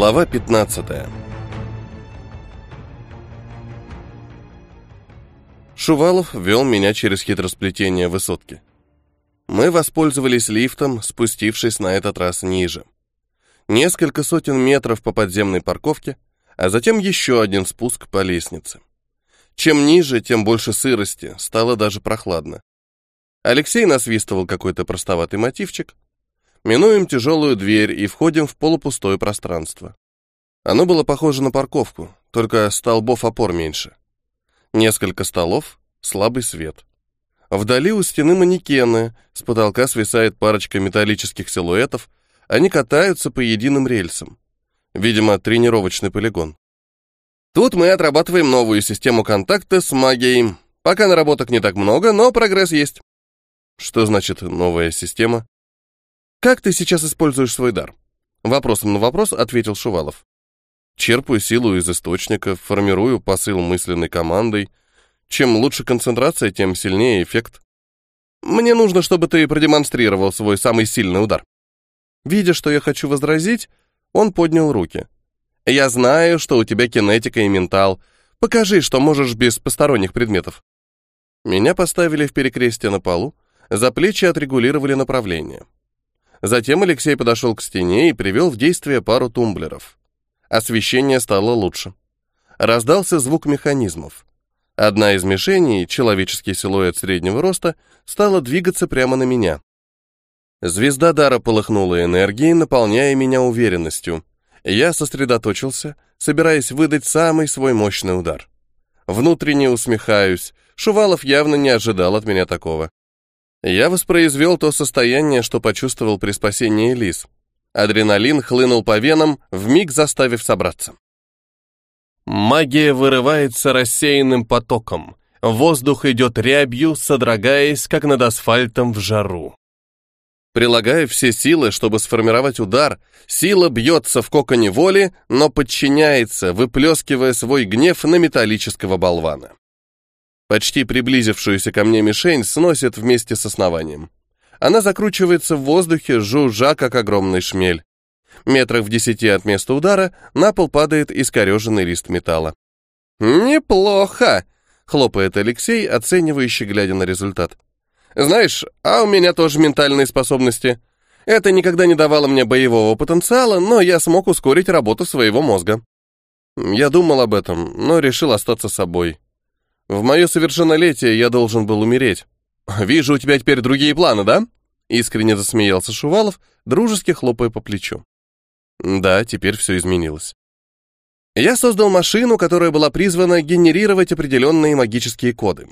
Глава 15 Шувалов вел меня через хитросплетение высотки. Мы воспользовались лифтом, спустившись на этот раз ниже. Несколько сотен метров по подземной парковке, а затем еще один спуск по лестнице. Чем ниже, тем больше сырости, стало даже прохладно. Алексей насвистывал какой-то простоватый мотивчик. Минуем тяжелую дверь и входим в полупустое пространство. Оно было похоже на парковку, только столбов опор меньше. Несколько столов, слабый свет. Вдали у стены манекены, с потолка свисает парочка металлических силуэтов, они катаются по единым рельсам. Видимо, тренировочный полигон. Тут мы отрабатываем новую систему контакта с магией. Пока наработок не так много, но прогресс есть. Что значит новая система? Как ты сейчас используешь свой дар? Вопросом на вопрос ответил Шувалов. Черпаю силу из источника, формирую посыл мысленной командой. Чем лучше концентрация, тем сильнее эффект. Мне нужно, чтобы ты продемонстрировал свой самый сильный удар. Видя, что я хочу возразить, он поднял руки. Я знаю, что у тебя кинетика и ментал. Покажи, что можешь без посторонних предметов. Меня поставили в перекрестие на полу, за плечи отрегулировали направление. Затем Алексей подошел к стене и привел в действие пару тумблеров. Освещение стало лучше. Раздался звук механизмов. Одна из мишеней, человеческий силуэт среднего роста, стала двигаться прямо на меня. Звезда дара полыхнула энергией, наполняя меня уверенностью. Я сосредоточился, собираясь выдать самый свой мощный удар. Внутренне усмехаюсь. Шувалов явно не ожидал от меня такого. Я воспроизвел то состояние, что почувствовал при спасении Лис. Адреналин хлынул по венам, вмиг заставив собраться. Магия вырывается рассеянным потоком. Воздух идет рябью, содрогаясь, как над асфальтом в жару. Прилагая все силы, чтобы сформировать удар, сила бьется в коконе воли, но подчиняется, выплескивая свой гнев на металлического болвана. Почти приблизившуюся ко мне мишень сносит вместе с основанием. Она закручивается в воздухе, жужжа, как огромный шмель. Метрах в десяти от места удара на пол падает искореженный лист металла. «Неплохо!» — хлопает Алексей, оценивающий, глядя на результат. «Знаешь, а у меня тоже ментальные способности. Это никогда не давало мне боевого потенциала, но я смог ускорить работу своего мозга. Я думал об этом, но решил остаться собой. В мое совершеннолетие я должен был умереть. Вижу, у тебя теперь другие планы, да? Искренне засмеялся Шувалов, дружески хлопая по плечу. Да, теперь все изменилось. Я создал машину, которая была призвана генерировать определенные магические коды.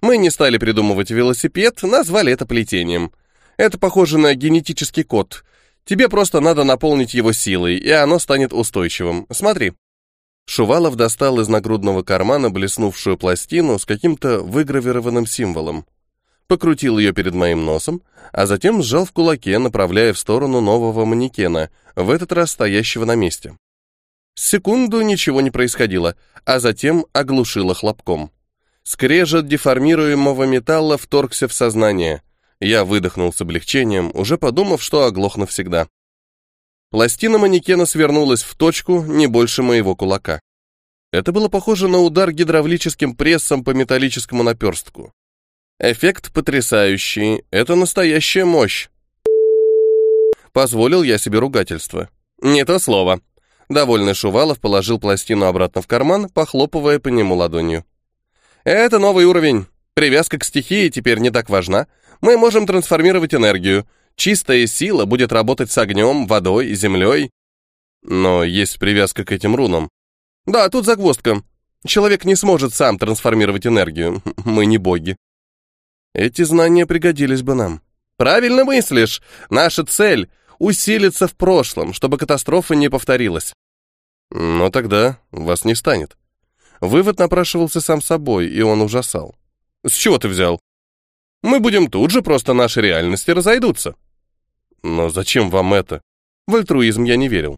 Мы не стали придумывать велосипед, назвали это плетением. Это похоже на генетический код. Тебе просто надо наполнить его силой, и оно станет устойчивым. Смотри. Шувалов достал из нагрудного кармана блеснувшую пластину с каким-то выгравированным символом. Покрутил ее перед моим носом, а затем сжал в кулаке, направляя в сторону нового манекена, в этот раз стоящего на месте. Секунду ничего не происходило, а затем оглушило хлопком. Скрежет деформируемого металла вторгся в сознание. Я выдохнул с облегчением, уже подумав, что оглох навсегда. Пластина манекена свернулась в точку не больше моего кулака. Это было похоже на удар гидравлическим прессом по металлическому наперстку. Эффект потрясающий, это настоящая мощь. Позволил я себе ругательство. Не то слово. Довольный Шувалов положил пластину обратно в карман, похлопывая по нему ладонью. Это новый уровень. Привязка к стихии теперь не так важна. Мы можем трансформировать энергию. Чистая сила будет работать с огнем, водой и землей. Но есть привязка к этим рунам. Да, тут загвоздка. Человек не сможет сам трансформировать энергию. Мы не боги. Эти знания пригодились бы нам. Правильно мыслишь. Наша цель — усилиться в прошлом, чтобы катастрофа не повторилась. Но тогда вас не станет. Вывод напрашивался сам собой, и он ужасал. С чего ты взял? Мы будем тут же, просто наши реальности разойдутся. Но зачем вам это? В альтруизм я не верил.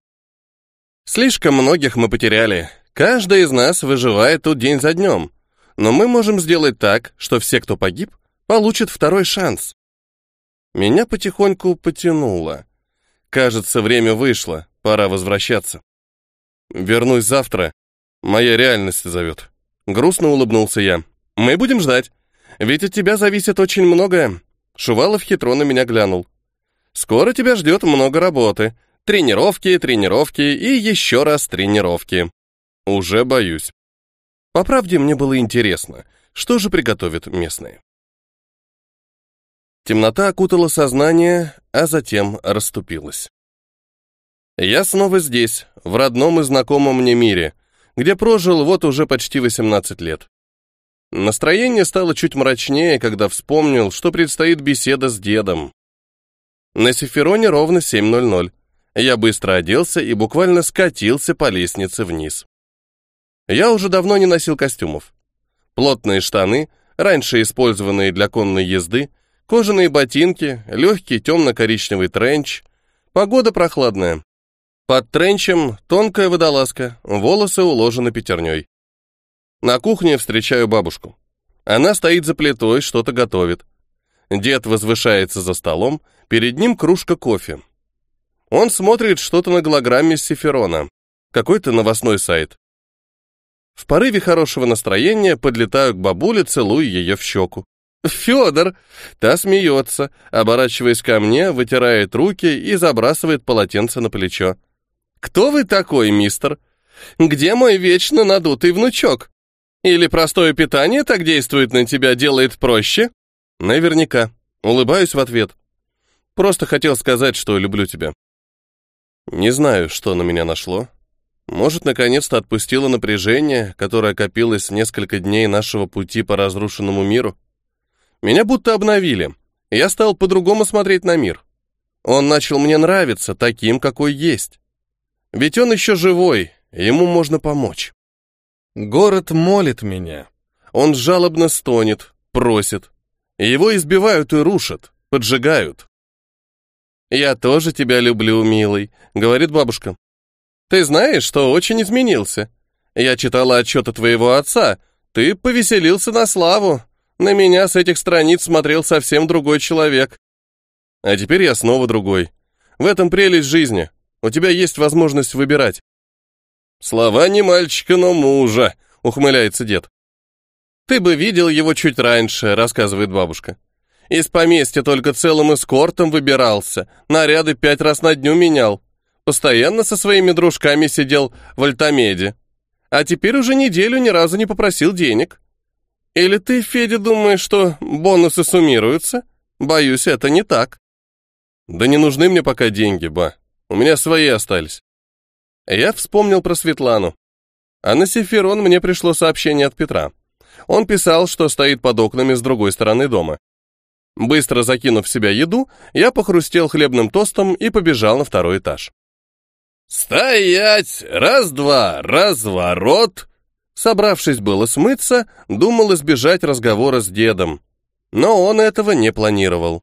Слишком многих мы потеряли. Каждый из нас выживает тут день за днем. Но мы можем сделать так, что все, кто погиб, получат второй шанс. Меня потихоньку потянуло. Кажется, время вышло. Пора возвращаться. Вернусь завтра. Моя реальность зовет. Грустно улыбнулся я. Мы будем ждать. Ведь от тебя зависит очень многое. Шувалов хитро на меня глянул. Скоро тебя ждет много работы. Тренировки, тренировки и еще раз тренировки. Уже боюсь. По правде, мне было интересно, что же приготовят местные. Темнота окутала сознание, а затем расступилась. Я снова здесь, в родном и знакомом мне мире, где прожил вот уже почти 18 лет. Настроение стало чуть мрачнее, когда вспомнил, что предстоит беседа с дедом. На Сефероне ровно 7.00. Я быстро оделся и буквально скатился по лестнице вниз. Я уже давно не носил костюмов. Плотные штаны, раньше использованные для конной езды, кожаные ботинки, легкий темно-коричневый тренч. Погода прохладная. Под тренчем тонкая водолазка, волосы уложены пятерней. На кухне встречаю бабушку. Она стоит за плитой, что-то готовит. Дед возвышается за столом, перед ним кружка кофе. Он смотрит что-то на голограмме Сиферона. Какой-то новостной сайт. В порыве хорошего настроения подлетаю к бабуле, целую ее в щеку. «Федор!» Та смеется, оборачиваясь ко мне, вытирает руки и забрасывает полотенце на плечо. «Кто вы такой, мистер? Где мой вечно надутый внучок? Или простое питание так действует на тебя, делает проще?» «Наверняка». Улыбаюсь в ответ. Просто хотел сказать, что люблю тебя. Не знаю, что на меня нашло. Может, наконец-то отпустило напряжение, которое копилось несколько дней нашего пути по разрушенному миру. Меня будто обновили. Я стал по-другому смотреть на мир. Он начал мне нравиться таким, какой есть. Ведь он еще живой, ему можно помочь. Город молит меня. Он жалобно стонет, просит. Его избивают и рушат, поджигают. «Я тоже тебя люблю, милый», — говорит бабушка. «Ты знаешь, что очень изменился. Я читала отчеты твоего отца. Ты повеселился на славу. На меня с этих страниц смотрел совсем другой человек. А теперь я снова другой. В этом прелесть жизни. У тебя есть возможность выбирать». «Слова не мальчика, но мужа», — ухмыляется дед. «Ты бы видел его чуть раньше», — рассказывает бабушка. Из поместья только целым эскортом выбирался, наряды пять раз на дню менял. Постоянно со своими дружками сидел в Альтамеде. А теперь уже неделю ни разу не попросил денег. Или ты, Федя, думаешь, что бонусы суммируются? Боюсь, это не так. Да не нужны мне пока деньги, ба. У меня свои остались. Я вспомнил про Светлану. А на Сеферон мне пришло сообщение от Петра. Он писал, что стоит под окнами с другой стороны дома. Быстро закинув в себя еду, я похрустел хлебным тостом и побежал на второй этаж. «Стоять! Раз-два! Разворот!» Собравшись было смыться, думал избежать разговора с дедом. Но он этого не планировал.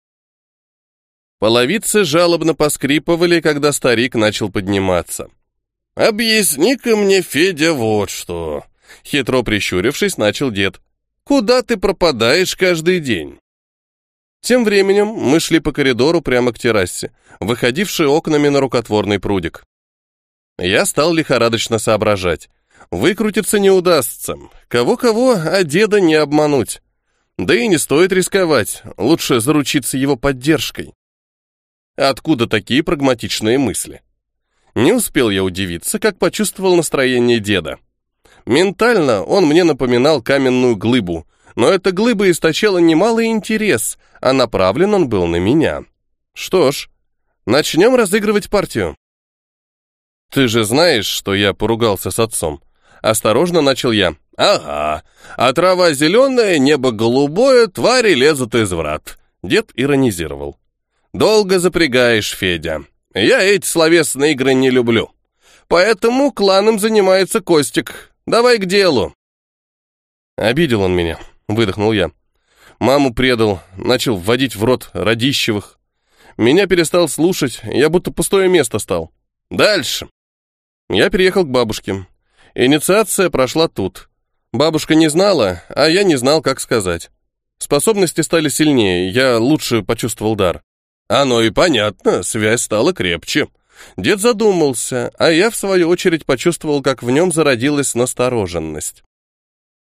Половицы жалобно поскрипывали, когда старик начал подниматься. «Объясни-ка мне, Федя, вот что!» Хитро прищурившись, начал дед. «Куда ты пропадаешь каждый день?» Тем временем мы шли по коридору прямо к террасе, выходившей окнами на рукотворный прудик. Я стал лихорадочно соображать. Выкрутиться не удастся. Кого-кого, а деда не обмануть. Да и не стоит рисковать, лучше заручиться его поддержкой. Откуда такие прагматичные мысли? Не успел я удивиться, как почувствовал настроение деда. Ментально он мне напоминал каменную глыбу, но эта глыба источала немалый интерес, а направлен он был на меня. Что ж, начнем разыгрывать партию. Ты же знаешь, что я поругался с отцом. Осторожно начал я. Ага, а трава зеленая, небо голубое, твари лезут из врат. Дед иронизировал. Долго запрягаешь, Федя. Я эти словесные игры не люблю. Поэтому кланом занимается Костик. Давай к делу. Обидел он меня выдохнул я. Маму предал, начал вводить в рот родищевых. Меня перестал слушать, я будто пустое место стал. Дальше. Я переехал к бабушке. Инициация прошла тут. Бабушка не знала, а я не знал, как сказать. Способности стали сильнее, я лучше почувствовал дар. Оно и понятно, связь стала крепче, Дед задумался, а я, в свою очередь, почувствовал, как в нем зародилась настороженность.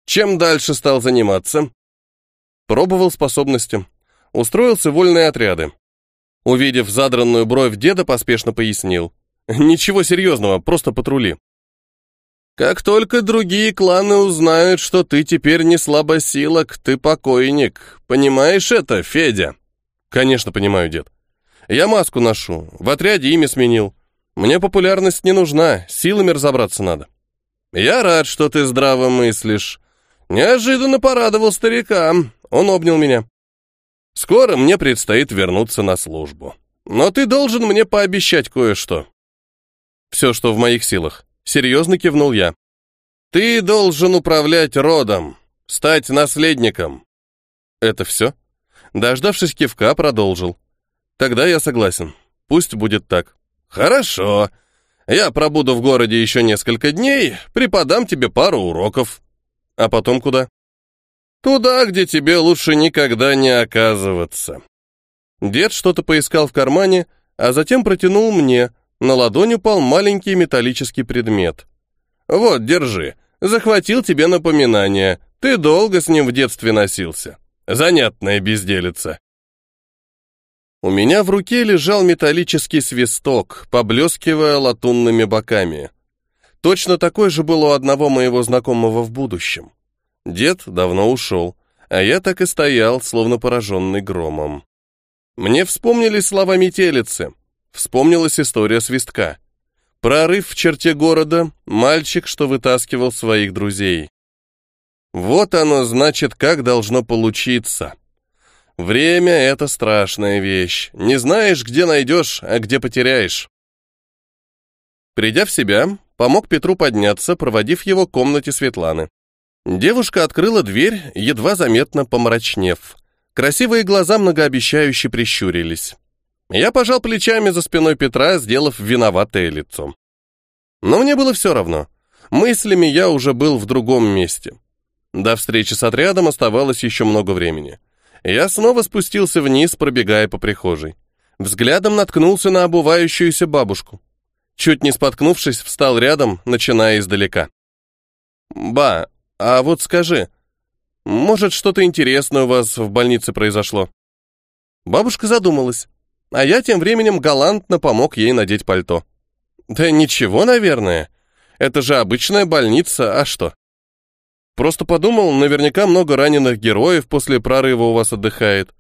Чем дальше стал заниматься? Пробовал способности. Устроился в вольные отряды. Увидев задранную бровь деда, поспешно пояснил. Ничего серьезного, просто патрули. Как только другие кланы узнают, что ты теперь не слабосилок, ты покойник. Понимаешь это, Федя? Конечно, понимаю, дед. Я маску ношу, в отряде имя сменил. Мне популярность не нужна, силами разобраться надо. Я рад, что ты здраво мыслишь. Неожиданно порадовал старика. Он обнял меня. Скоро мне предстоит вернуться на службу. Но ты должен мне пообещать кое-что. Все, что в моих силах. Серьезно кивнул я. Ты должен управлять родом, стать наследником. Это все? Дождавшись кивка, продолжил. Тогда я согласен. Пусть будет так. Хорошо. Я пробуду в городе еще несколько дней, преподам тебе пару уроков. А потом куда? Туда, где тебе лучше никогда не оказываться. Дед что-то поискал в кармане, а затем протянул мне, на ладонь упал маленький металлический предмет. «Вот, держи. Захватил тебе напоминание. Ты долго с ним в детстве носился. Занятная безделица». У меня в руке лежал металлический свисток, поблескивая латунными боками. Точно такой же был у одного моего знакомого в будущем. Дед давно ушел, а я так и стоял, словно пораженный громом. Мне вспомнились слова метелицы, Вспомнилась история свистка. Прорыв в черте города, мальчик, что вытаскивал своих друзей. Вот оно, значит, как должно получиться. Время — это страшная вещь. Не знаешь, где найдешь, а где потеряешь. Придя в себя, помог Петру подняться, проводив его к комнате Светланы. Девушка открыла дверь, едва заметно помрачнев. Красивые глаза многообещающе прищурились. Я пожал плечами за спиной Петра, сделав виноватое лицо. Но мне было все равно. Мыслями я уже был в другом месте. До встречи с отрядом оставалось еще много времени. Я снова спустился вниз, пробегая по прихожей. Взглядом наткнулся на обувающуюся бабушку. Чуть не споткнувшись, встал рядом, начиная издалека. «Ба, а вот скажи, может, что-то интересное у вас в больнице произошло?» Бабушка задумалась а я тем временем галантно помог ей надеть пальто. Да ничего, наверное. Это же обычная больница, а что? Просто подумал, наверняка много раненых героев после прорыва у вас отдыхает.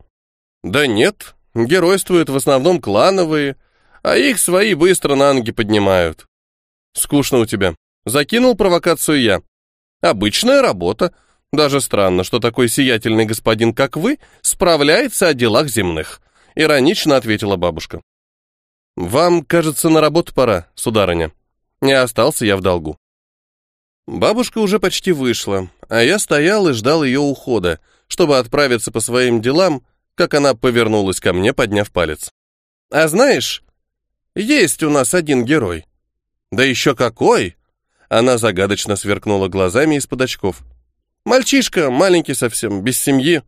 Да нет, геройствуют в основном клановые, а их свои быстро на ноги поднимают. Скучно у тебя. Закинул провокацию я. Обычная работа. Даже странно, что такой сиятельный господин, как вы, справляется о делах земных. Иронично ответила бабушка. «Вам, кажется, на работу пора, сударыня. Не остался я в долгу». Бабушка уже почти вышла, а я стоял и ждал ее ухода, чтобы отправиться по своим делам, как она повернулась ко мне, подняв палец. «А знаешь, есть у нас один герой». «Да еще какой!» Она загадочно сверкнула глазами из-под очков. «Мальчишка, маленький совсем, без семьи.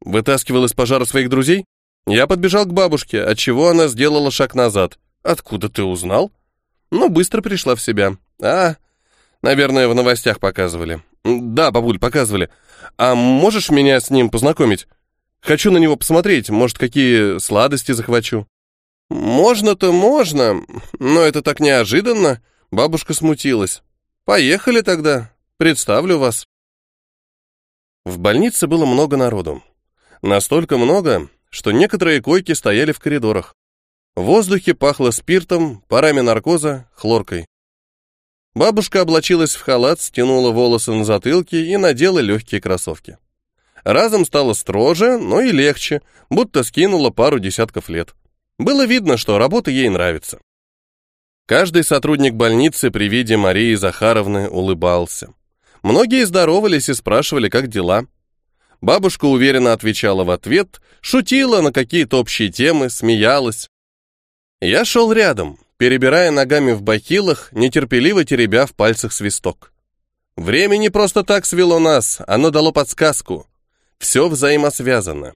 Вытаскивал из пожара своих друзей?» Я подбежал к бабушке, отчего она сделала шаг назад. «Откуда ты узнал?» Ну, быстро пришла в себя. «А, наверное, в новостях показывали». «Да, бабуль, показывали. А можешь меня с ним познакомить? Хочу на него посмотреть, может, какие сладости захвачу». «Можно-то можно, но это так неожиданно». Бабушка смутилась. «Поехали тогда, представлю вас». В больнице было много народу. Настолько много, что некоторые койки стояли в коридорах. В воздухе пахло спиртом, парами наркоза, хлоркой. Бабушка облачилась в халат, стянула волосы на затылке и надела легкие кроссовки. Разом стало строже, но и легче, будто скинула пару десятков лет. Было видно, что работа ей нравится. Каждый сотрудник больницы при виде Марии Захаровны улыбался. Многие здоровались и спрашивали, как дела. Бабушка уверенно отвечала в ответ, шутила на какие-то общие темы, смеялась. Я шел рядом, перебирая ногами в бахилах, нетерпеливо теребя в пальцах свисток. Время не просто так свело нас, оно дало подсказку. Все взаимосвязано.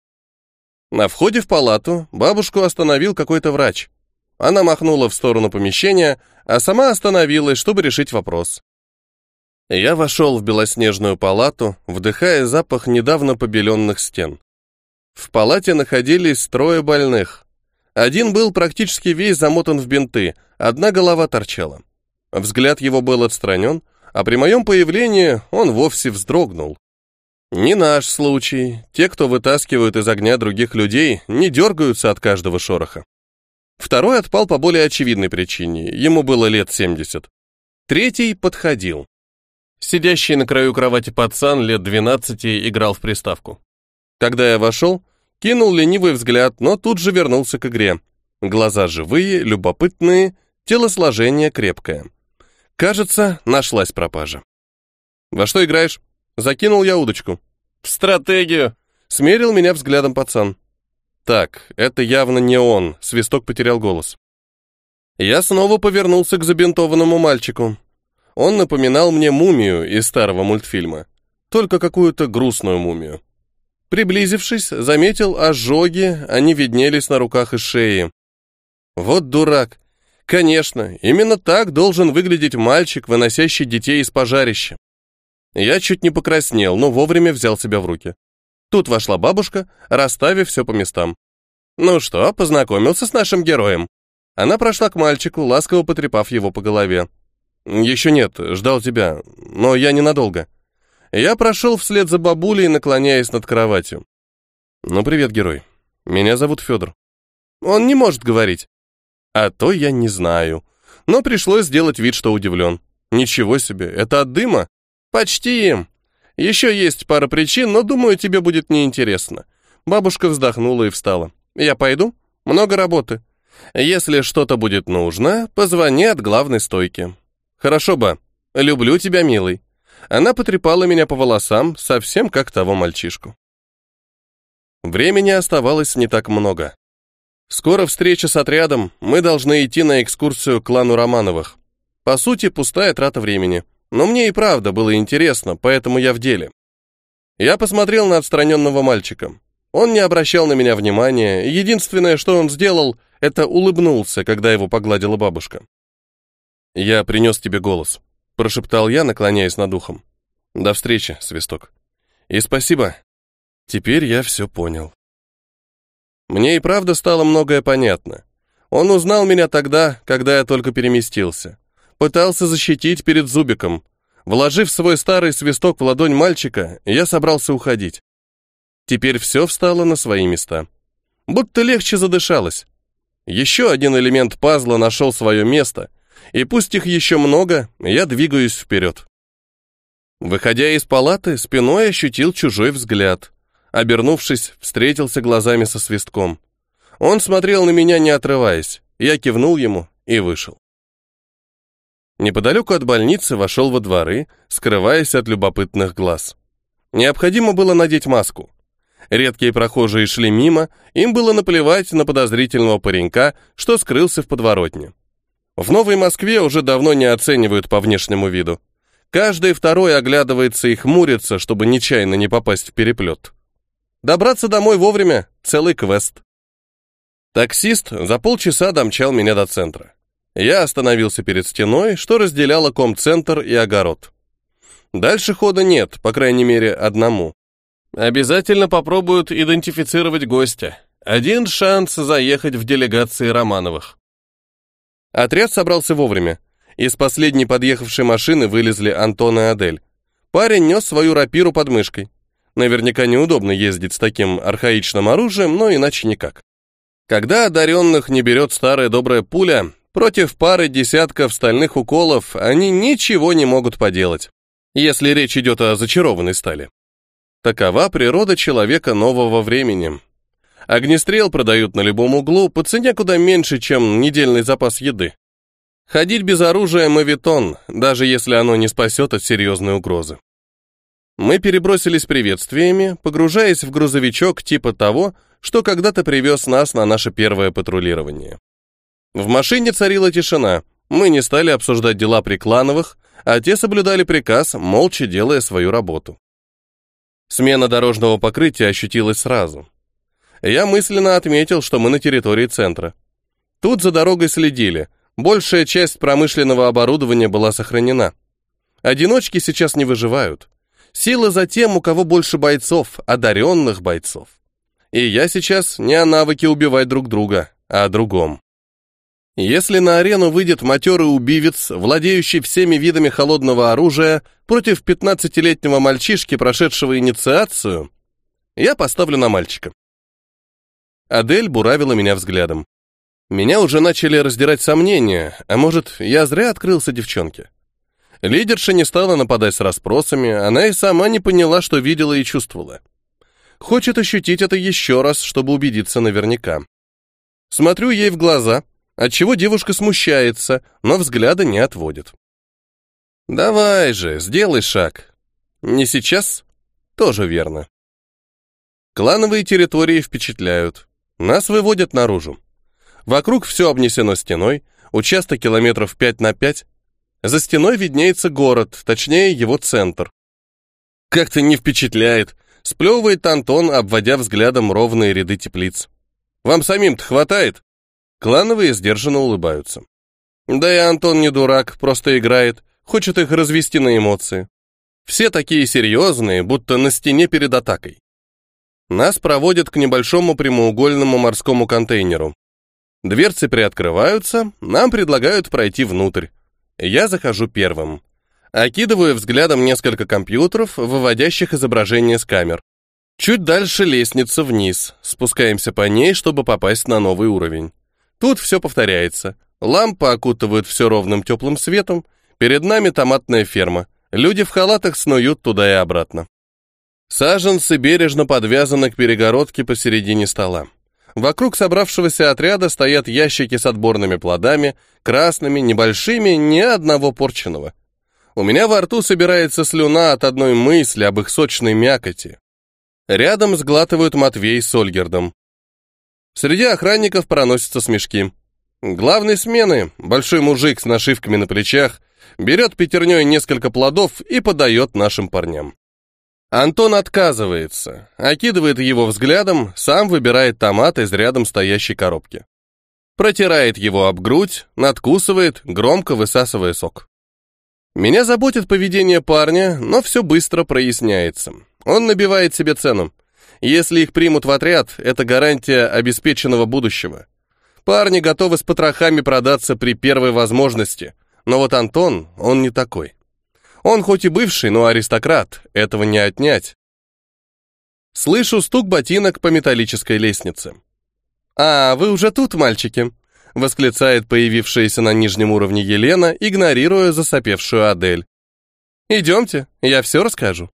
На входе в палату бабушку остановил какой-то врач. Она махнула в сторону помещения, а сама остановилась, чтобы решить вопрос. Я вошел в белоснежную палату, вдыхая запах недавно побеленных стен. В палате находились трое больных. Один был практически весь замотан в бинты, одна голова торчала. Взгляд его был отстранен, а при моем появлении он вовсе вздрогнул. Не наш случай. Те, кто вытаскивают из огня других людей, не дергаются от каждого шороха. Второй отпал по более очевидной причине. Ему было лет 70. Третий подходил. Сидящий на краю кровати пацан лет 12 играл в приставку. Когда я вошел, кинул ленивый взгляд, но тут же вернулся к игре. Глаза живые, любопытные, телосложение крепкое. Кажется, нашлась пропажа. «Во что играешь?» Закинул я удочку. «В стратегию!» Смерил меня взглядом пацан. Так, это явно не он, свисток потерял голос. Я снова повернулся к забинтованному мальчику. Он напоминал мне мумию из старого мультфильма, только какую-то грустную мумию. Приблизившись, заметил ожоги, они виднелись на руках и шее. Вот дурак. Конечно, именно так должен выглядеть мальчик, выносящий детей из пожарища. Я чуть не покраснел, но вовремя взял себя в руки. Тут вошла бабушка, расставив все по местам. «Ну что, познакомился с нашим героем?» Она прошла к мальчику, ласково потрепав его по голове. «Еще нет, ждал тебя, но я ненадолго». Я прошел вслед за бабулей, наклоняясь над кроватью. «Ну, привет, герой. Меня зовут Федор». Он не может говорить. А то я не знаю. Но пришлось сделать вид, что удивлен. Ничего себе, это от дыма? «Почти. Еще есть пара причин, но, думаю, тебе будет неинтересно». Бабушка вздохнула и встала. «Я пойду? Много работы. Если что-то будет нужно, позвони от главной стойки». «Хорошо, ба. Люблю тебя, милый». Она потрепала меня по волосам, совсем как того мальчишку. Времени оставалось не так много. Скоро встреча с отрядом, мы должны идти на экскурсию к клану Романовых. По сути, пустая трата времени. Но мне и правда было интересно, поэтому я в деле. Я посмотрел на отстраненного мальчика. Он не обращал на меня внимания, единственное, что он сделал, это улыбнулся, когда его погладила бабушка. «Я принес тебе голос», — прошептал я, наклоняясь над ухом. «До встречи, Свисток. И спасибо. Теперь я все понял». Мне и правда стало многое понятно. Он узнал меня тогда, когда я только переместился. Пытался защитить перед Зубиком. Вложив свой старый свисток в ладонь мальчика, я собрался уходить. Теперь все встало на свои места. Будто легче задышалось. Еще один элемент пазла нашел свое место, и пусть их еще много, я двигаюсь вперед. Выходя из палаты, спиной ощутил чужой взгляд. Обернувшись, встретился глазами со свистком. Он смотрел на меня, не отрываясь. Я кивнул ему и вышел. Неподалеку от больницы вошел во дворы, скрываясь от любопытных глаз. Необходимо было надеть маску. Редкие прохожие шли мимо, им было наплевать на подозрительного паренька, что скрылся в подворотне. В Новой Москве уже давно не оценивают по внешнему виду. Каждый второй оглядывается и хмурится, чтобы нечаянно не попасть в переплет. Добраться домой вовремя — целый квест. Таксист за полчаса домчал меня до центра. Я остановился перед стеной, что разделяло комцентр и огород. Дальше хода нет, по крайней мере, одному. Обязательно попробуют идентифицировать гостя. Один шанс заехать в делегации Романовых. Отряд собрался вовремя. Из последней подъехавшей машины вылезли Антон и Адель. Парень нес свою рапиру под мышкой. Наверняка неудобно ездить с таким архаичным оружием, но иначе никак. Когда одаренных не берет старая добрая пуля, Против пары десятков стальных уколов они ничего не могут поделать, если речь идет о зачарованной стали. Такова природа человека нового времени. Огнестрел продают на любом углу по цене куда меньше, чем недельный запас еды. Ходить без оружия мавитон, даже если оно не спасет от серьезной угрозы. Мы перебросились приветствиями, погружаясь в грузовичок типа того, что когда-то привез нас на наше первое патрулирование. В машине царила тишина. Мы не стали обсуждать дела при клановых, а те соблюдали приказ, молча делая свою работу. Смена дорожного покрытия ощутилась сразу. Я мысленно отметил, что мы на территории центра. Тут за дорогой следили. Большая часть промышленного оборудования была сохранена. Одиночки сейчас не выживают. Сила за тем, у кого больше бойцов, одаренных бойцов. И я сейчас не о навыке убивать друг друга, а о другом. Если на арену выйдет матерый убивец, владеющий всеми видами холодного оружия, против 15-летнего мальчишки, прошедшего инициацию, я поставлю на мальчика. Адель буравила меня взглядом. Меня уже начали раздирать сомнения, а может, я зря открылся девчонке. Лидерша не стала нападать с расспросами, она и сама не поняла, что видела и чувствовала. Хочет ощутить это еще раз, чтобы убедиться наверняка. Смотрю ей в глаза, отчего девушка смущается, но взгляда не отводит. «Давай же, сделай шаг». «Не сейчас?» «Тоже верно». Клановые территории впечатляют. Нас выводят наружу. Вокруг все обнесено стеной, участок километров 5 на 5. За стеной виднеется город, точнее его центр. Как-то не впечатляет, сплевывает Антон, обводя взглядом ровные ряды теплиц. Вам самим-то хватает? Клановые сдержанно улыбаются. Да и Антон не дурак, просто играет, хочет их развести на эмоции. Все такие серьезные, будто на стене перед атакой. Нас проводят к небольшому прямоугольному морскому контейнеру. Дверцы приоткрываются, нам предлагают пройти внутрь. Я захожу первым. Окидываю взглядом несколько компьютеров, выводящих изображения с камер. Чуть дальше лестница вниз. Спускаемся по ней, чтобы попасть на новый уровень. Тут все повторяется. Лампы окутывают все ровным теплым светом. Перед нами томатная ферма. Люди в халатах снуют туда и обратно. Саженцы бережно подвязаны к перегородке посередине стола. Вокруг собравшегося отряда стоят ящики с отборными плодами, красными, небольшими, ни одного порченого. У меня во рту собирается слюна от одной мысли об их сочной мякоти. Рядом сглатывают Матвей с Ольгердом. Среди охранников проносятся смешки. Главный смены, большой мужик с нашивками на плечах, берет пятерней несколько плодов и подает нашим парням. Антон отказывается, окидывает его взглядом, сам выбирает томат из рядом стоящей коробки. Протирает его об грудь, надкусывает, громко высасывая сок. Меня заботит поведение парня, но все быстро проясняется. Он набивает себе цену. Если их примут в отряд, это гарантия обеспеченного будущего. Парни готовы с потрохами продаться при первой возможности, но вот Антон, он не такой. Он хоть и бывший, но аристократ, этого не отнять. Слышу стук ботинок по металлической лестнице. «А, вы уже тут, мальчики?» — восклицает появившаяся на нижнем уровне Елена, игнорируя засопевшую Адель. «Идемте, я все расскажу».